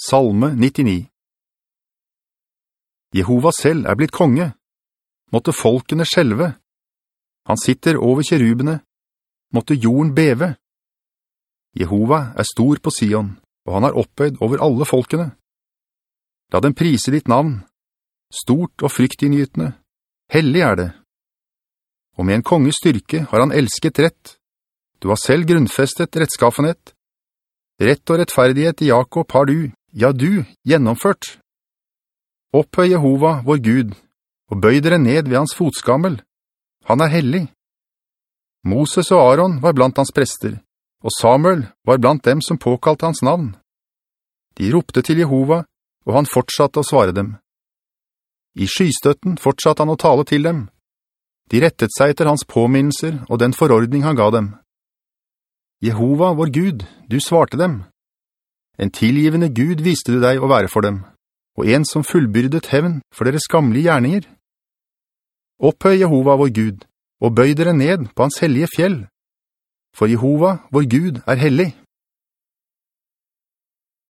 Salme 99 Jehova selv er blitt konge. Måtte folkene skjelve. Han sitter over kjerubene. Måtte jorden beve. Jehova er stor på Sion, og han er opphøyd over alle folkene. La dem prise ditt navn. Stort og fryktinngytende. Hellig er det. Og med en konges styrke har han elsket rett. Du har selv grunnfestet rettskaffenhet. Rett og rettferdighet i Jakob har du, ja du, gjennomført. Opphøy Jehova, vår Gud, og bøy dere ned ved hans fotskammel. Han er hellig. Moses og Aaron var blant hans prester, og Samuel var blant dem som påkalte hans navn. De ropte til Jehova, og han fortsatte å svare dem. I skystøtten fortsatte han å tale til dem. De rettet seg etter hans påminnelser og den forordning han ga dem. Jehova, vår Gud, du svarte dem. En tilgivende Gud viste du deg å være for dem, og en som fullbyrdet hevn for deres gamle gjerninger. Opphøy Jehova, vår Gud, og bøy dere ned på hans hellige fjell. For Jehova, vår Gud, er hellig.